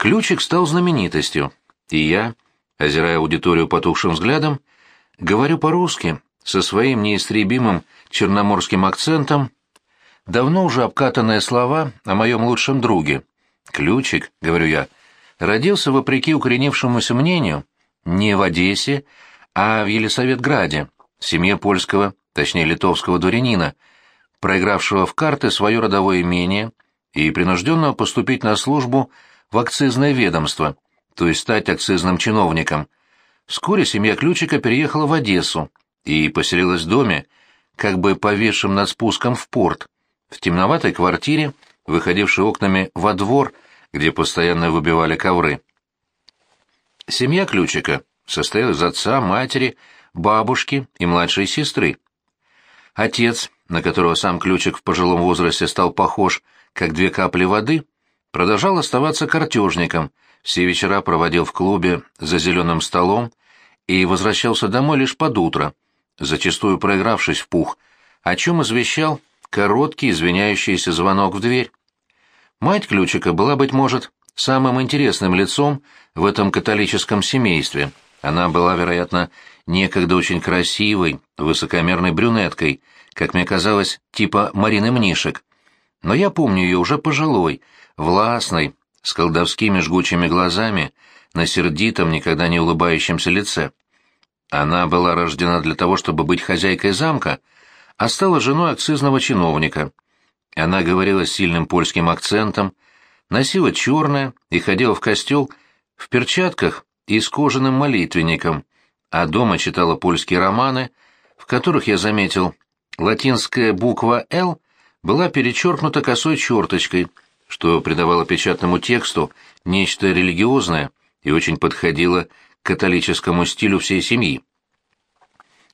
Ключик стал знаменитостью, и я, озирая аудиторию потухшим взглядом, говорю по-русски, со своим неистребимым черноморским акцентом, давно уже обкатанные слова о моем лучшем друге. Ключик, говорю я, родился вопреки укоренившемуся мнению не в Одессе, а в Елисаветграде, в семье польского, точнее литовского дворянина, проигравшего в карты свое родовое имение и принужденного поступить на службу в акцизное ведомство, то есть стать акцизным чиновником. Вскоре семья Ключика переехала в Одессу и поселилась в доме, как бы повешенном над спуском в порт, в темноватой квартире, выходившей окнами во двор, где постоянно выбивали ковры. Семья Ключика состояла из отца, матери, бабушки и младшей сестры. Отец, на которого сам Ключик в пожилом возрасте стал похож, как две капли воды, продолжал оставаться картежником, все вечера проводил в клубе за зеленым столом и возвращался домой лишь под утро, зачастую проигравшись в пух, о чем извещал короткий извиняющийся звонок в дверь. Мать Ключика была, быть может, самым интересным лицом в этом католическом семействе. Она была, вероятно, некогда очень красивой, высокомерной брюнеткой, как мне казалось, типа Марины Мнишек. Но я помню ее уже пожилой, властной, с колдовскими жгучими глазами, на сердитом, никогда не улыбающемся лице. Она была рождена для того, чтобы быть хозяйкой замка, а стала женой акцизного чиновника. Она говорила с сильным польским акцентом, носила черное и ходила в костел в перчатках и с кожаным молитвенником, а дома читала польские романы, в которых я заметил, латинская буква «Л» была перечеркнута косой черточкой, что придавало печатному тексту нечто религиозное и очень подходило к католическому стилю всей семьи.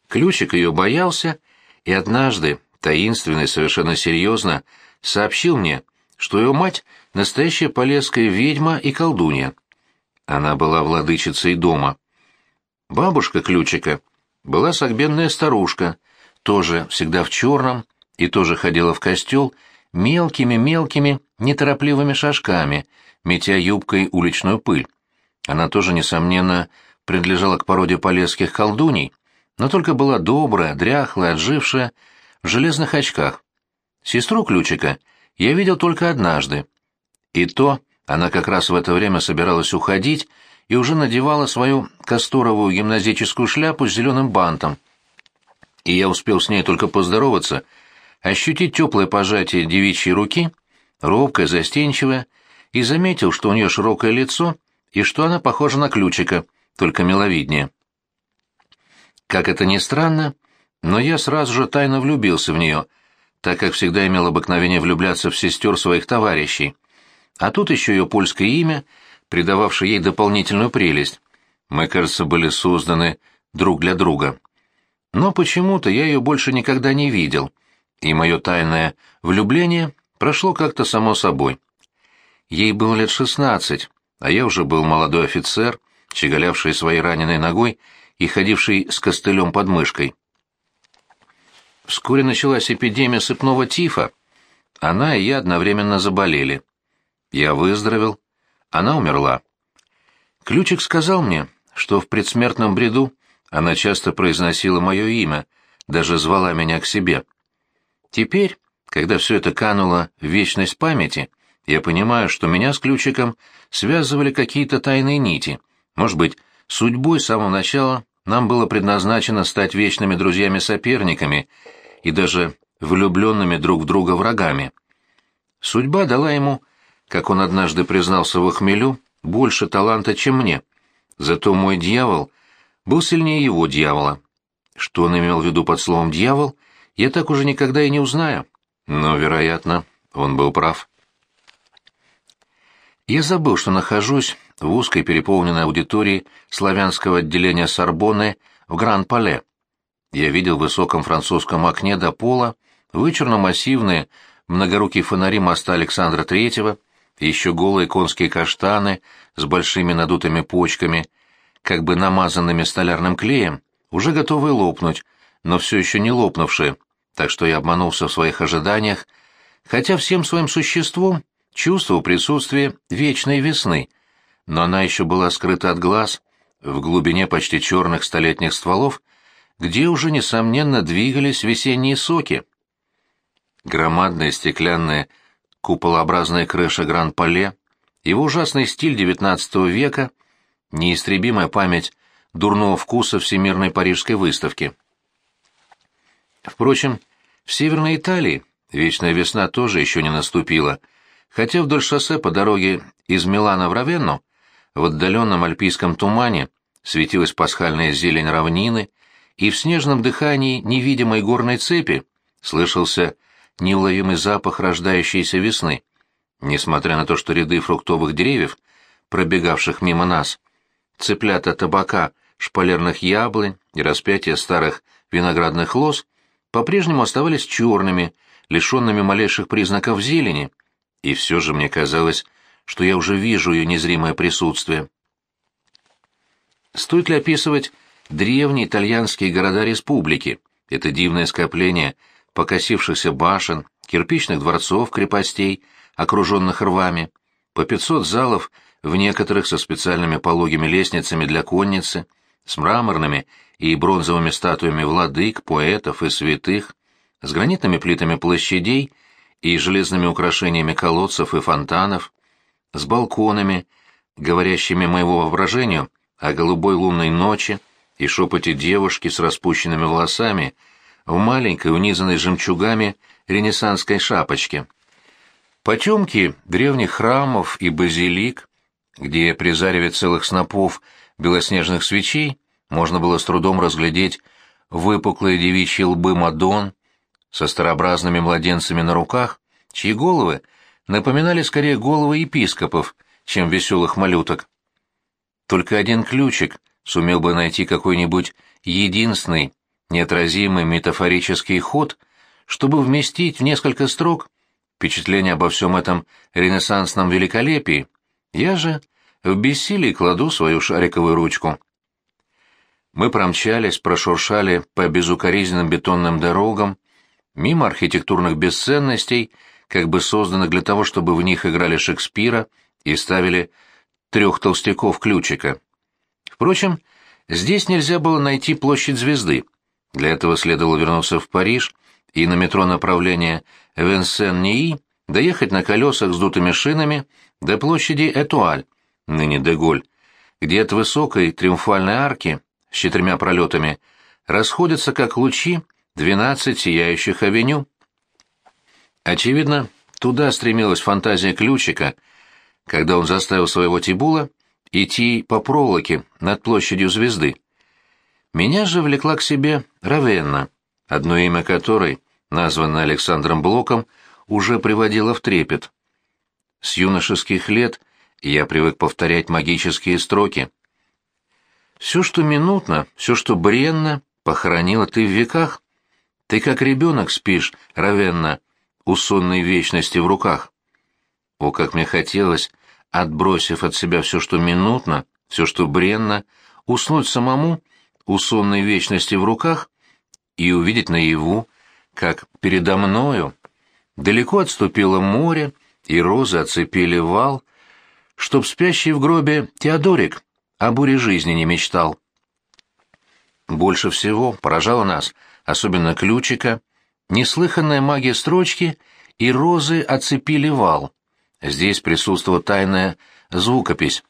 Ключик ее боялся, и однажды, таинственно и совершенно серьезно, сообщил мне, что его мать — настоящая полесская ведьма и колдунья. Она была владычицей дома. Бабушка Ключика была согбенная старушка, тоже всегда в черном, и тоже ходила в костел мелкими-мелкими, неторопливыми шажками, метя юбкой уличную пыль. Она тоже, несомненно, принадлежала к породе полесских колдуней, но только была добрая, дряхлая, отжившая, в железных очках. Сестру Ключика я видел только однажды. И то она как раз в это время собиралась уходить и уже надевала свою касторовую гимназическую шляпу с зеленым бантом. И я успел с ней только поздороваться, ощутить теплое пожатие девичьей руки, робкое, застенчивое, и заметил, что у нее широкое лицо и что она похожа на Ключика, только миловиднее. Как это ни странно, но я сразу же тайно влюбился в нее, так как всегда имел обыкновение влюбляться в сестер своих товарищей. А тут еще ее польское имя, придававшее ей дополнительную прелесть. Мы, кажется, были созданы друг для друга. Но почему-то я ее больше никогда не видел, и мое тайное влюбление прошло как-то само собой. Ей было лет шестнадцать, а я уже был молодой офицер, щеголявший своей раненой ногой и ходивший с костылем под мышкой. Вскоре началась эпидемия сыпного тифа. Она и я одновременно заболели. Я выздоровел, она умерла. Ключик сказал мне, что в предсмертном бреду она часто произносила мое имя, даже звала меня к себе. Теперь, когда все это кануло в вечность памяти, я понимаю, что меня с Ключиком связывали какие-то тайные нити. Может быть, судьбой с самого начала нам было предназначено стать вечными друзьями-соперниками и даже влюбленными друг в друга врагами. Судьба дала ему, как он однажды признался в хмелю, больше таланта, чем мне. Зато мой дьявол был сильнее его дьявола. Что он имел в виду под словом «дьявол», я так уже никогда и не узнаю. Но, вероятно, он был прав. Я забыл, что нахожусь в узкой переполненной аудитории славянского отделения Сорбонны в Гран-Пале. Я видел в высоком французском окне до пола вычурно-массивные многорукие фонари моста Александра Третьего, еще голые конские каштаны с большими надутыми почками, как бы намазанными столярным клеем, уже готовые лопнуть, но все еще не лопнувшие, так что я обманулся в своих ожиданиях, хотя всем своим существом чувствовал присутствие вечной весны, но она еще была скрыта от глаз, в глубине почти черных столетних стволов, где уже, несомненно, двигались весенние соки. Громадная стеклянная куполообразная крыша Гран-Пале, его ужасный стиль XIX века, неистребимая память дурного вкуса Всемирной Парижской выставки. Впрочем, в Северной Италии вечная весна тоже еще не наступила, хотя вдоль шоссе по дороге из Милана в Равенну в отдаленном альпийском тумане светилась пасхальная зелень равнины, и в снежном дыхании невидимой горной цепи слышался неуловимый запах рождающейся весны. Несмотря на то, что ряды фруктовых деревьев, пробегавших мимо нас, цыплята табака, шпалерных яблонь и распятия старых виноградных лоз по-прежнему оставались черными, лишенными малейших признаков зелени, и все же мне казалось, что я уже вижу ее незримое присутствие. Стоит ли описывать древние итальянские города республики, это дивное скопление покосившихся башен, кирпичных дворцов, крепостей, окруженных рвами, по 500 залов в некоторых со специальными пологими лестницами для конницы, с мраморными и бронзовыми статуями владык, поэтов и святых, с гранитными плитами площадей и железными украшениями колодцев и фонтанов, с балконами, говорящими моего воображению о голубой лунной ночи и шепоте девушки с распущенными волосами в маленькой, унизанной жемчугами ренессанской шапочке. Потемки древних храмов и базилик, где при зареве целых снопов белоснежных свечей можно было с трудом разглядеть выпуклые девичьи лбы Мадон со старообразными младенцами на руках, чьи головы напоминали скорее головы епископов, чем веселых малюток. Только один ключик сумел бы найти какой-нибудь единственный, неотразимый метафорический ход, чтобы вместить в несколько строк впечатление обо всем этом ренессансном великолепии. Я же в бессилии кладу свою шариковую ручку. Мы промчались, прошуршали по безукоризненным бетонным дорогам, мимо архитектурных бесценностей, как бы созданных для того, чтобы в них играли Шекспира и ставили трех толстяков-ключика. Впрочем, здесь нельзя было найти площадь звезды. Для этого следовало вернуться в Париж и на метро направления Венсен-Нии доехать на колесах с дутыми шинами до площади Этуаль, ныне Деголь, где от высокой триумфальной арки с четырьмя пролетами расходятся, как лучи, двенадцать сияющих авеню. Очевидно, туда стремилась фантазия Ключика, когда он заставил своего Тибула идти по проволоке над площадью звезды. Меня же влекла к себе Равенна, одно имя которой, названное Александром Блоком, уже приводило в трепет. С юношеских лет я привык повторять магические строки. Все, что минутно, все, что бренно, похоронила ты в веках. Ты как ребенок спишь, Равенна, у сонной вечности в руках. О, как мне хотелось, отбросив от себя все, что минутно, все, что бренно, уснуть самому, у сонной вечности в руках, и увидеть наяву, как передо мною далеко отступило море, и розы оцепили вал, чтоб спящий в гробе Теодорик о буре жизни не мечтал. Больше всего поражало нас, особенно ключика, неслыханная магия строчки и розы оцепили вал. Здесь присутствовала тайная звукопись.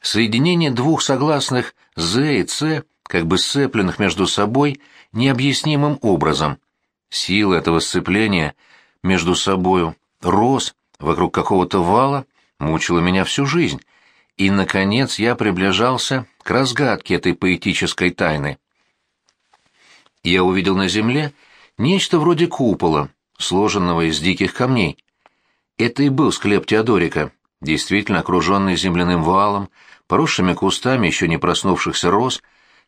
Соединение двух согласных «з» и «ц», как бы сцепленных между собой необъяснимым образом. Сила этого сцепления между собою роз вокруг какого-то вала мучила меня всю жизнь, и, наконец, я приближался к разгадке этой поэтической тайны. Я увидел на земле нечто вроде купола, сложенного из диких камней. Это и был склеп Теодорика, действительно окруженный земляным валом, поросшими кустами еще не проснувшихся роз,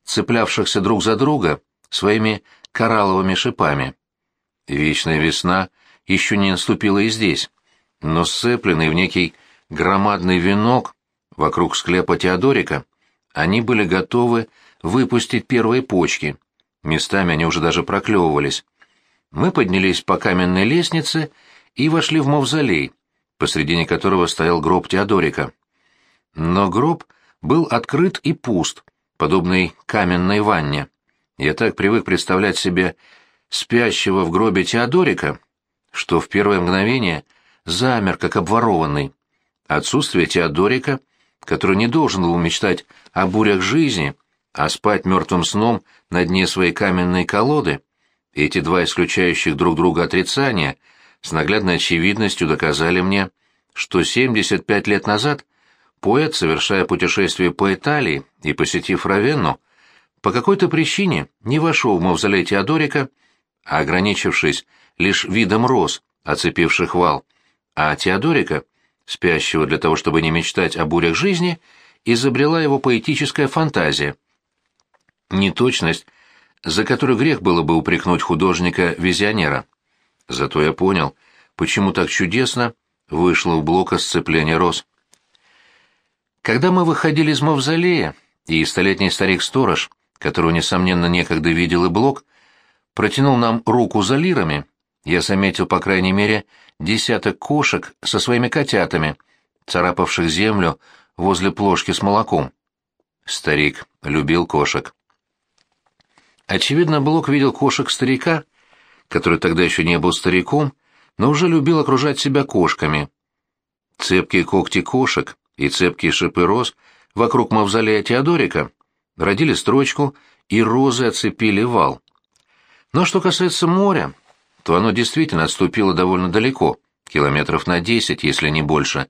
цеплявшихся друг за друга своими коралловыми шипами. Вечная весна еще не наступила и здесь, но сцепленный в некий громадный венок вокруг склепа Теодорика, они были готовы выпустить первые почки. Местами они уже даже проклевывались. Мы поднялись по каменной лестнице и вошли в мавзолей, посредине которого стоял гроб Теодорика. но гроб был открыт и пуст, подобный каменной ванне. Я так привык представлять себе спящего в гробе Теодорика, что в первое мгновение замер, как обворованный. Отсутствие Теодорика, который не должен был мечтать о бурях жизни, а спать мертвым сном на дне своей каменной колоды, эти два исключающих друг друга отрицания с наглядной очевидностью доказали мне, что 75 лет назад поэт, совершая путешествие по Италии и посетив Равенну, по какой-то причине не вошел в мавзолей Теодорика, а ограничившись лишь видом роз, оцепивших вал, а Теодорика, спящего для того, чтобы не мечтать о бурях жизни, изобрела его поэтическая фантазия. Неточность, за которую грех было бы упрекнуть художника-визионера. Зато я понял, почему так чудесно вышло у Блока сцепление роз. Когда мы выходили из мавзолея, и столетний старик-сторож, которого, несомненно, некогда видел и Блок, протянул нам руку за лирами, я заметил, по крайней мере, десяток кошек со своими котятами, царапавших землю возле плошки с молоком. Старик любил кошек. Очевидно, Блок видел кошек старика, который тогда еще не был стариком, но уже любил окружать себя кошками. Цепкие когти кошек и цепкие шипы роз вокруг мавзолея Теодорика родили строчку, и розы оцепили вал. Но что касается моря, то оно действительно отступило довольно далеко, километров на десять, если не больше.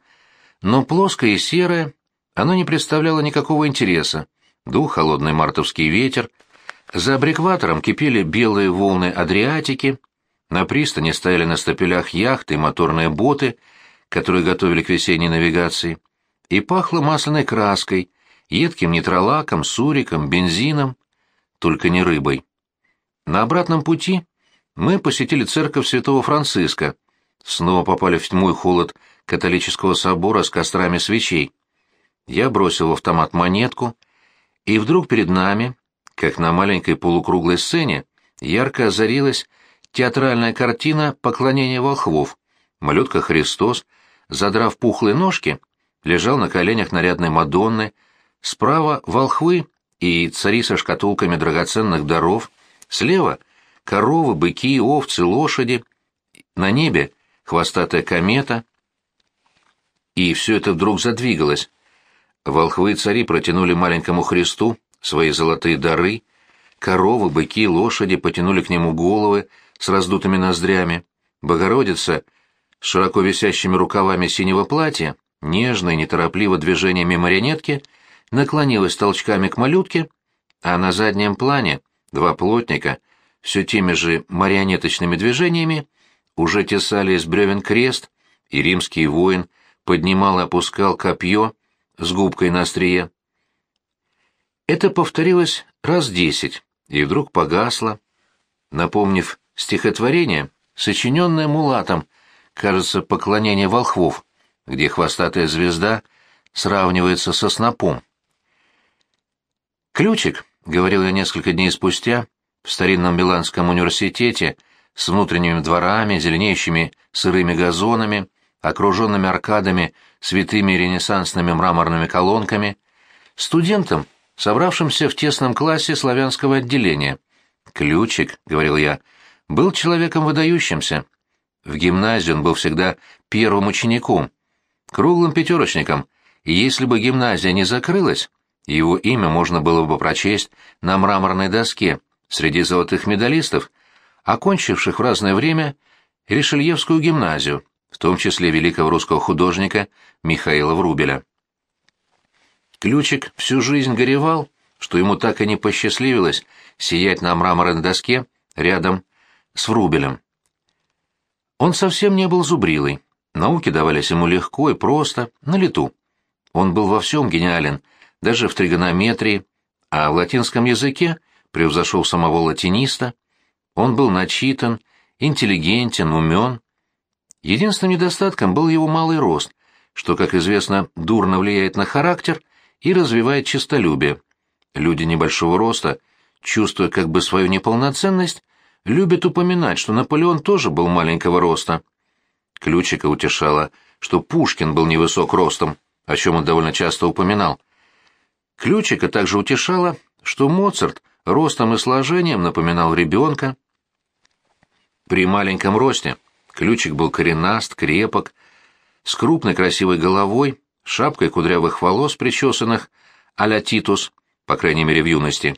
Но плоское и серое, оно не представляло никакого интереса. Дух холодный мартовский ветер. За абрикватором кипели белые волны Адриатики, на пристани стояли на стапелях яхты и моторные боты, которые готовили к весенней навигации, и пахло масляной краской, едким нитролаком, суриком, бензином, только не рыбой. На обратном пути мы посетили церковь святого Франциска, снова попали в тьму и холод католического собора с кострами свечей. Я бросил в автомат монетку, и вдруг перед нами, как на маленькой полукруглой сцене, ярко озарилась театральная картина «Поклонение волхвов». Малютка Христос, задрав пухлые ножки, лежал на коленях нарядной Мадонны, справа — волхвы и цари со шкатулками драгоценных даров — Слева — коровы, быки, овцы, лошади. На небе — хвостатая комета. И все это вдруг задвигалось. Волхвы и цари протянули маленькому Христу свои золотые дары. Коровы, быки, лошади потянули к нему головы с раздутыми ноздрями. Богородица с широко висящими рукавами синего платья, нежно и неторопливо движениями марионетки, наклонилась толчками к малютке, а на заднем плане — Два плотника, все теми же марионеточными движениями, уже тесали из бревен крест, и римский воин поднимал и опускал копье с губкой на острие. Это повторилось раз десять, и вдруг погасло, напомнив стихотворение, сочиненное Мулатом, кажется, «Поклонение волхвов», где хвостатая звезда сравнивается со снопом. Ключик — говорил я несколько дней спустя, в старинном Миланском университете, с внутренними дворами, зеленеющими сырыми газонами, окруженными аркадами с витыми ренессансными мраморными колонками, студентам, собравшимся в тесном классе славянского отделения. «Ключик», — говорил я, — был человеком выдающимся. В гимназии он был всегда первым учеником, круглым пятерочником, и если бы гимназия не закрылась, его имя можно было бы прочесть на мраморной доске среди золотых медалистов, окончивших в разное время Ришельевскую гимназию, в том числе великого русского художника Михаила Врубеля. Ключик всю жизнь горевал, что ему так и не посчастливилось сиять на мраморной доске рядом с Врубелем. Он совсем не был зубрилой, науки давались ему легко и просто, на лету. Он был во всем гениален — даже в тригонометрии, а в латинском языке превзошел самого латиниста. Он был начитан, интеллигентен, умен. Единственным недостатком был его малый рост, что, как известно, дурно влияет на характер и развивает честолюбие. Люди небольшого роста, чувствуя как бы свою неполноценность, любят упоминать, что Наполеон тоже был маленького роста. Ключика утешало, что Пушкин был невысок ростом, о чем он довольно часто упоминал. Ключика также утешало, что Моцарт ростом и сложением напоминал ребенка. При маленьком росте Ключик был коренаст, крепок, с крупной красивой головой, шапкой кудрявых волос, причесанных а-ля Титус, по крайней мере в юности.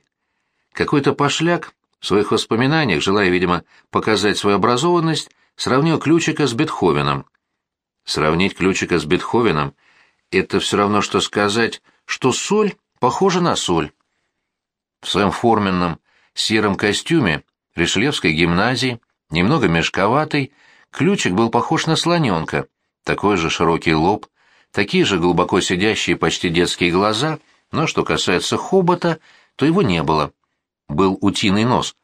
Какой-то пошляк в своих воспоминаниях, желая, видимо, показать свою образованность, сравнил Ключика с Бетховеном. Сравнить Ключика с Бетховеном — это все равно, что сказать, что соль похожа на соль. В своем форменном сером костюме Ришелевской гимназии, немного мешковатый, Ключик был похож на слоненка, такой же широкий лоб, такие же глубоко сидящие почти детские глаза, но что касается хобота, то его не было. Был утиный нос.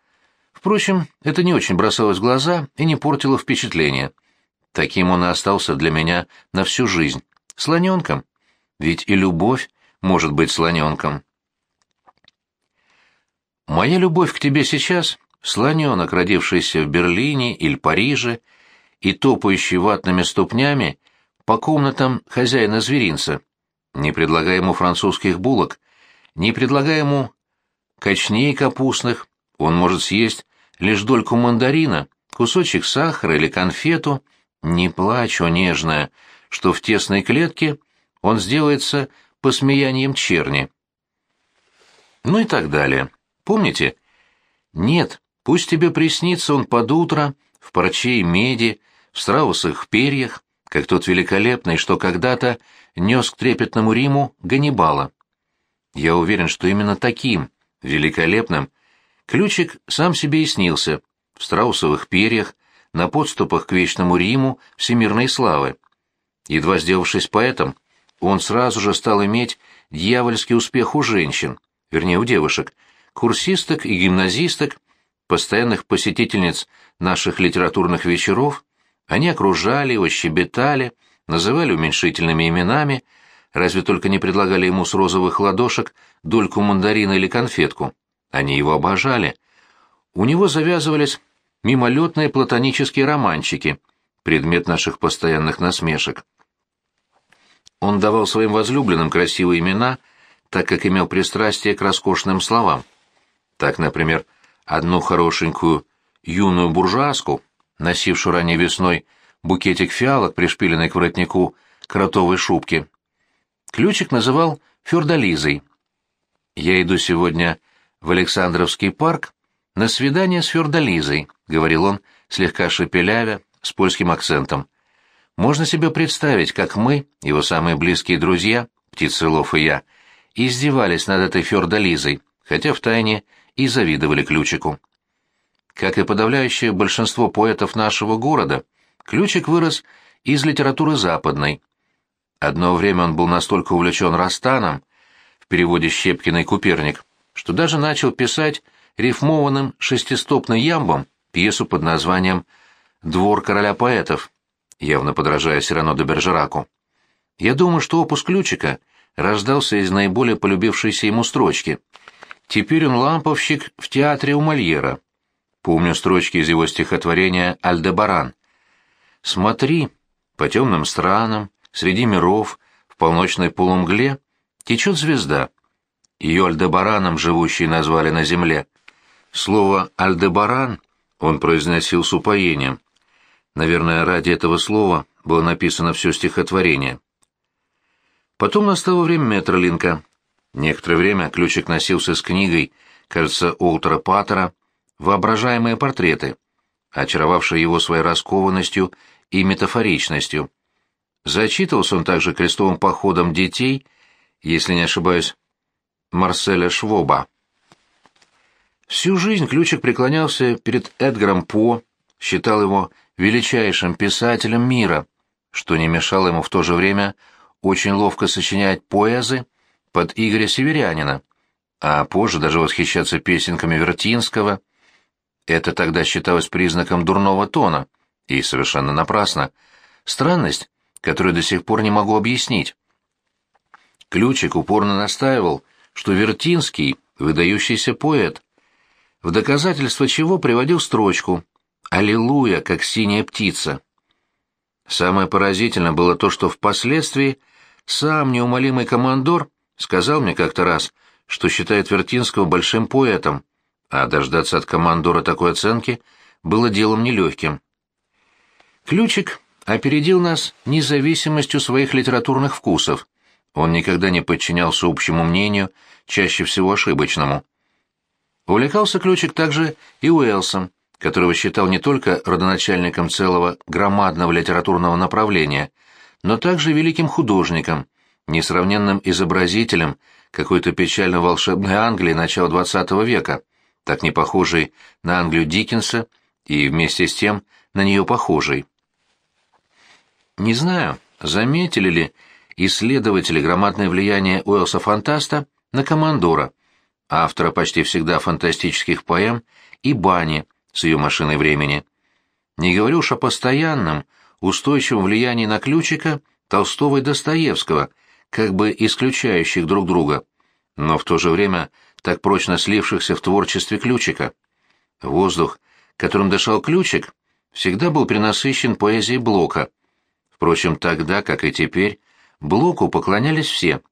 Впрочем, это не очень бросалось в глаза и не портило впечатление. Таким он и остался для меня на всю жизнь. Слоненком. Ведь и любовь может быть слоненком. Моя любовь к тебе сейчас — слоненок, родившийся в Берлине или Париже, и топающий ватными ступнями по комнатам хозяина зверинца, не предлагая ему французских булок, не предлагая ему кочней капустных, он может съесть лишь дольку мандарина, кусочек сахара или конфету, не плачь, о нежная, что в тесной клетке он сделается посмеянием черни. Ну и так далее. Помните? Нет, пусть тебе приснится он под утро в парче и меди, в страусах перьях, как тот великолепный, что когда-то нес к трепетному Риму Ганнибала. Я уверен, что именно таким, великолепным, ключик сам себе и снился, в страусовых перьях, на подступах к вечному Риму всемирной славы. Едва сделавшись поэтом, он сразу же стал иметь дьявольский успех у женщин, вернее, у девушек, курсисток и гимназисток, постоянных посетительниц наших литературных вечеров, они окружали его, щебетали, называли уменьшительными именами, разве только не предлагали ему с розовых ладошек дольку мандарина или конфетку. Они его обожали. У него завязывались мимолетные платонические романчики, предмет наших постоянных насмешек. Он давал своим возлюбленным красивые имена, так как имел пристрастие к роскошным словам. Так, например, одну хорошенькую юную буржуазку носившую ранней весной букетик фиалок, пришпиленный к воротнику кротовой шубки. Ключик называл Фёрдализой. «Я иду сегодня в Александровский парк на свидание с Фёрдализой», — говорил он, слегка шепелявя, с польским акцентом. «Можно себе представить, как мы, его самые близкие друзья, Птицелов и я, издевались над этой Фёрдализой, хотя втайне и завидовали Ключику». Как и подавляющее большинство поэтов нашего города, Ключик вырос из литературы западной. Одно время он был настолько увлечен Растаном, в переводе Щепкина и Куперник, что даже начал писать рифмованным шестистопным ямбом пьесу под названием «Двор короля поэтов», явно подражая Сирано де Бержераку. Я думаю, что опус Ключика рождался из наиболее полюбившейся ему строчки. Теперь он ламповщик в театре у Мольера. Помню строчки из его стихотворения «Альдебаран». «Смотри, по темным странам, среди миров, в полночной полумгле течет звезда. Ее Альдебараном живущие назвали на земле. Слово «Альдебаран» он произносил с упоением. Наверное, ради этого слова было написано все стихотворение. Потом настало время Метролинка. Некоторое время Ключик носился с книгой, кажется, Олтера Паттера, воображаемые портреты, очаровавшие его своей раскованностью и метафоричностью. Зачитывался он также крестовым походом детей, если не ошибаюсь, Марселя Швоба. Всю жизнь Ключик преклонялся перед Эдгаром По, считал его величайшим писателем мира, что не мешало ему в то же время очень ловко сочинять поэзы под Игоря Северянина, а позже даже восхищаться песенками Вертинского – это тогда считалось признаком дурного тона, и совершенно напрасно. Странность, которую до сих пор не могу объяснить. Ключик упорно настаивал, что Вертинский — выдающийся поэт, в доказательство чего приводил строчку «Аллилуйя, как синяя птица». Самое поразительное было то, что впоследствии Сам неумолимый командор сказал мне как-то раз, что считает Вертинского большим поэтом, а дождаться от командора такой оценки было делом нелегким. Ключик опередил нас независимостью своих литературных вкусов. Он никогда не подчинялся общему мнению, чаще всего ошибочному. Увлекался Ключик также и Уэлсом, которого считал не только родоначальником целого громадного литературного направления, но также великим художником, несравненным изобразителем какой-то печально-волшебной Англии начала XX века, так не похожей на Англию Диккенса и вместе с тем на нее похожей. Не знаю, заметили ли исследователи громадное влияние Уэлса-фантаста на Командора, автора почти всегда фантастических поэм, и Бани с ее машиной времени. Не говорю уж о постоянном, устойчивом влиянии на Ключика Толстого и Достоевского, как бы исключающих друг друга, но в то же время так прочно слившихся в творчестве Ключика. Воздух, которым дышал Ключик, всегда был принасыщен поэзией Блока. Впрочем, тогда, как и теперь, Блоку поклонялись все.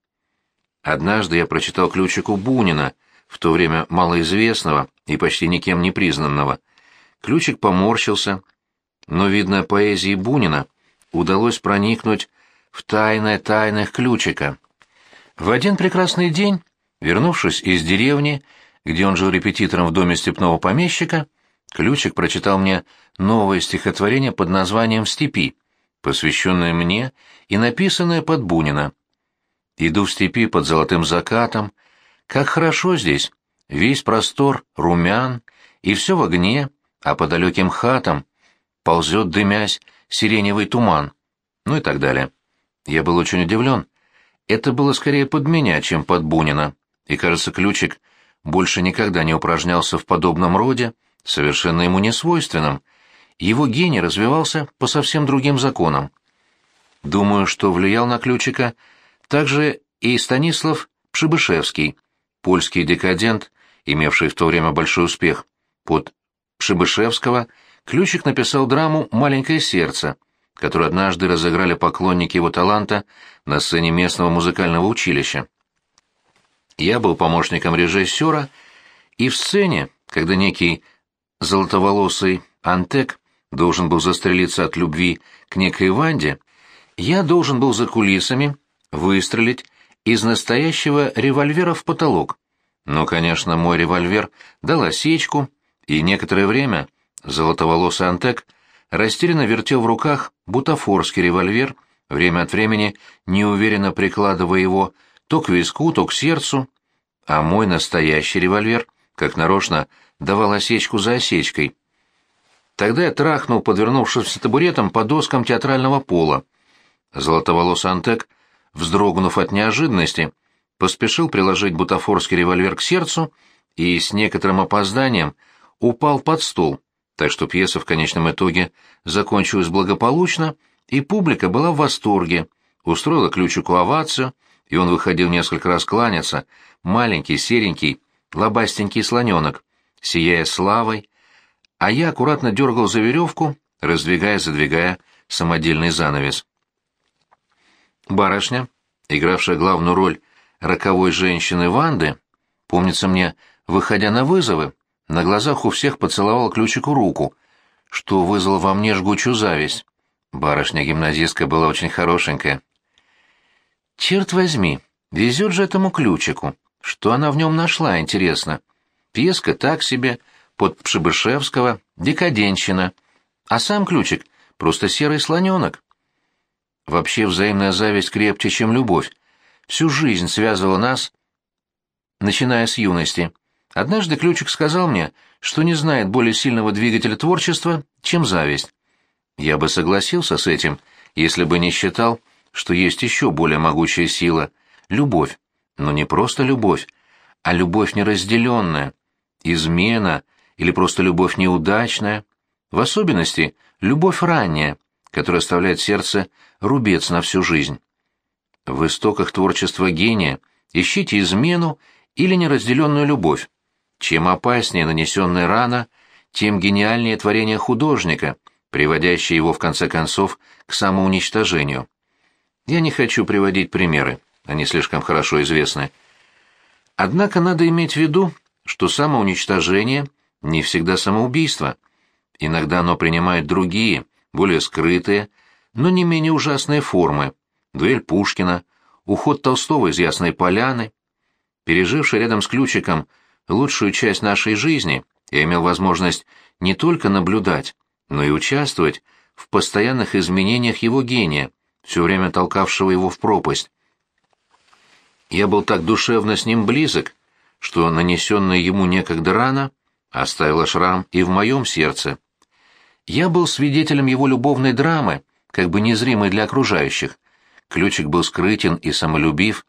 Однажды я прочитал Ключику Бунина, в то время малоизвестного и почти никем не признанного. Ключик поморщился, но, видно, поэзии Бунина удалось проникнуть в тайное тайных Ключика. В один прекрасный день, вернувшись из деревни, где он жил репетитором в доме степного помещика, Ключик прочитал мне новое стихотворение под названием «Степи», посвященное мне и написанное под Бунина. «Иду в степи под золотым закатом. Как хорошо здесь! Весь простор румян, и все в огне, а по далеким хатам ползет, дымясь, сиреневый туман». Ну и так далее. Я был очень удивлен. Это было скорее под меня, чем под Бунина, и, кажется, Ключик больше никогда не упражнялся в подобном роде, совершенно ему не свойственном. Его гений развивался по совсем другим законам. Думаю, что влиял на Ключика также и Станислав Пшибышевский, польский декадент, имевший в то время большой успех. Под Пшибышевского Ключик написал драму «Маленькое сердце», которую однажды разыграли поклонники его таланта на сцене местного музыкального училища. Я был помощником режиссера, и в сцене, когда некий золотоволосый Антек должен был застрелиться от любви к некой Ванде, я должен был за кулисами выстрелить из настоящего револьвера в потолок. Но, конечно, мой револьвер дал осечку, и некоторое время золотоволосый Антек — растерянно вертел в руках бутафорский револьвер, время от времени неуверенно прикладывая его то к виску, то к сердцу, а мой настоящий револьвер, как нарочно, давал осечку за осечкой. Тогда я трахнул подвернувшимся табуретом по доскам театрального пола. Золотоволосый Антек, вздрогнув от неожиданности, поспешил приложить бутафорский револьвер к сердцу и с некоторым опозданием упал под стол так что пьеса в конечном итоге закончилась благополучно, и публика была в восторге, устроила ключику овацию, и он выходил несколько раз кланяться, маленький, серенький, лобастенький слоненок, сияя славой, а я аккуратно дергал за веревку, раздвигая-задвигая самодельный занавес. Барышня, игравшая главную роль роковой женщины Ванды, помнится мне, выходя на вызовы, на глазах у всех поцеловал ключику руку, что вызвало во мне жгучую зависть. Барышня-гимназистка была очень хорошенькая. Черт возьми, везет же этому ключику. Что она в нем нашла, интересно? Пьеска так себе, под Пшибышевского, декаденщина. А сам ключик — просто серый слоненок. Вообще взаимная зависть крепче, чем любовь. Всю жизнь связывала нас, начиная с юности. Однажды Ключик сказал мне, что не знает более сильного двигателя творчества, чем зависть. Я бы согласился с этим, если бы не считал, что есть еще более могучая сила — любовь. Но не просто любовь, а любовь неразделенная, измена или просто любовь неудачная, в особенности любовь ранняя, которая оставляет сердце рубец на всю жизнь. В истоках творчества гения ищите измену или неразделенную любовь. Чем опаснее нанесенная рана, тем гениальнее творение художника, приводящее его в конце концов к самоуничтожению. Я не хочу приводить примеры, они слишком хорошо известны. Однако надо иметь в виду, что самоуничтожение не всегда самоубийство. Иногда оно принимает другие, более скрытые, но не менее ужасные формы. Дуэль Пушкина, уход Толстого из Ясной Поляны. Переживший рядом с Ключиком лучшую часть нашей жизни, я имел возможность не только наблюдать, но и участвовать в постоянных изменениях его гения, все время толкавшего его в пропасть. Я был так душевно с ним близок, что нанесенная ему некогда рана оставила шрам и в моем сердце. Я был свидетелем его любовной драмы, как бы незримой для окружающих. Ключик был скрытен и самолюбив.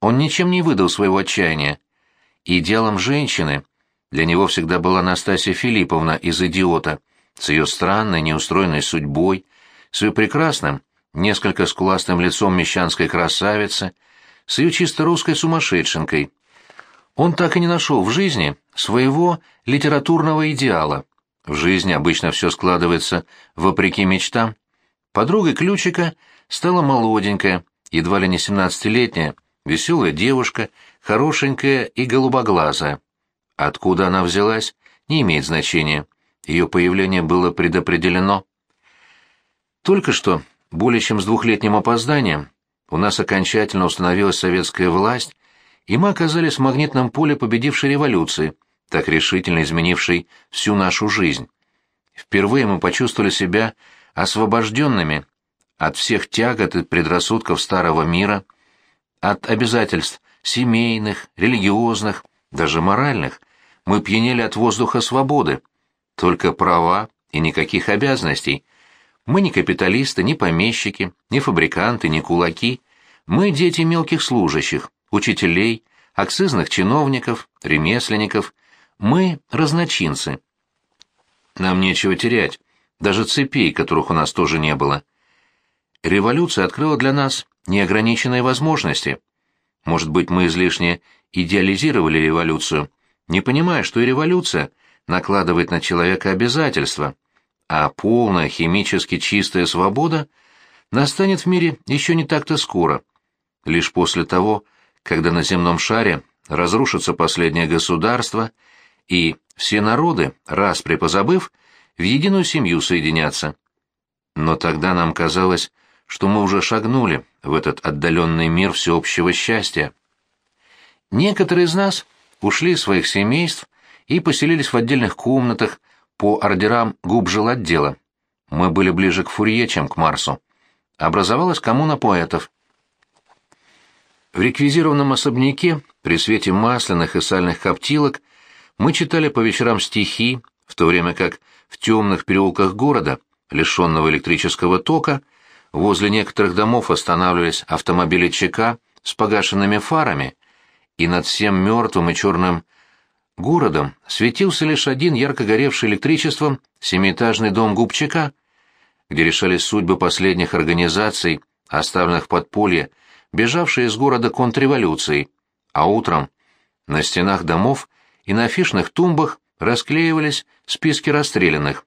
Он ничем не выдал своего отчаяния. Идеалом женщины для него всегда была Настасья Филипповна из «Идиота», с ее странной, неустроенной судьбой, с ее прекрасным, несколько скуластым лицом мещанской красавицы, с ее чисто русской сумасшедшенкой. Он так и не нашел в жизни своего литературного идеала. В жизни обычно все складывается вопреки мечтам. Подругой Ключика стала молоденькая, едва ли не семнадцатилетняя, веселая девушка, хорошенькая и голубоглазая. Откуда она взялась, не имеет значения. Ее появление было предопределено. Только что, более чем с двухлетним опозданием, у нас окончательно установилась советская власть, и мы оказались в магнитном поле победившей революции, так решительно изменившей всю нашу жизнь. Впервые мы почувствовали себя освобожденными от всех тягот и предрассудков старого мира, от обязательств семейных, религиозных, даже моральных. Мы пьянели от воздуха свободы. Только права и никаких обязанностей. Мы не капиталисты, не помещики, не фабриканты, не кулаки. Мы дети мелких служащих, учителей, акцизных чиновников, ремесленников. Мы разночинцы. Нам нечего терять, даже цепей, которых у нас тоже не было. Революция открыла для нас неограниченные возможности. Может быть, мы излишне идеализировали революцию, не понимая, что и революция накладывает на человека обязательства, а полная химически чистая свобода настанет в мире еще не так-то скоро, лишь после того, когда на земном шаре разрушится последнее государство, и все народы, раз припозабыв, в единую семью соединятся. Но тогда нам казалось, что мы уже шагнули в этот отдаленный мир всеобщего счастья. Некоторые из нас ушли из своих семейств и поселились в отдельных комнатах по ордерам губжилотдела. Мы были ближе к Фурье, чем к Марсу. Образовалась коммуна поэтов. В реквизированном особняке, при свете масляных и сальных коптилок, мы читали по вечерам стихи, в то время как в темных переулках города, лишенного электрического тока, возле некоторых домов останавливались автомобили ЧК с погашенными фарами, и над всем мертвым и черным городом светился лишь один ярко горевший электричеством семиэтажный дом губчака, где решались судьбы последних организаций, оставленных подполье, бежавшие из города контрреволюцией, а утром на стенах домов и на афишных тумбах расклеивались списки расстрелянных,